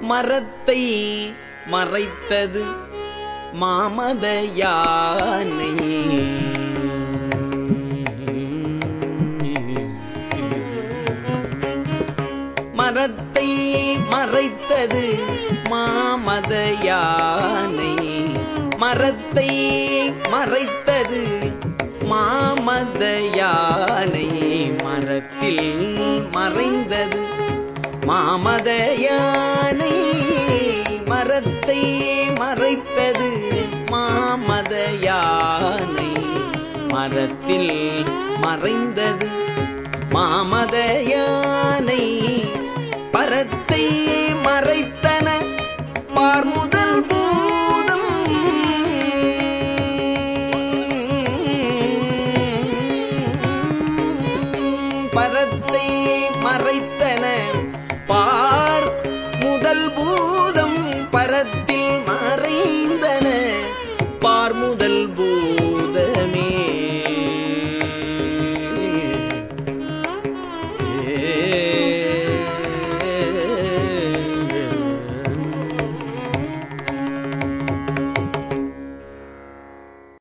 மரத்தை மறைத்தது மாமத யானை மரத்தை மறைத்தது மாமத யானை மரத்தை மறைத்தது மாமத யானை மரத்தில் மறைந்தது மாமதயா முகத்தை மறைத்தது மாமத யானை மரத்தில் மறைந்தது மாமத யானை பரத்தை மறைத்தன பார்முதல் பூதம். பரத்தை மறைத்தன பார் முதல் பூதம் பரத்தில் மறைந்தன. பார்முதல் பூ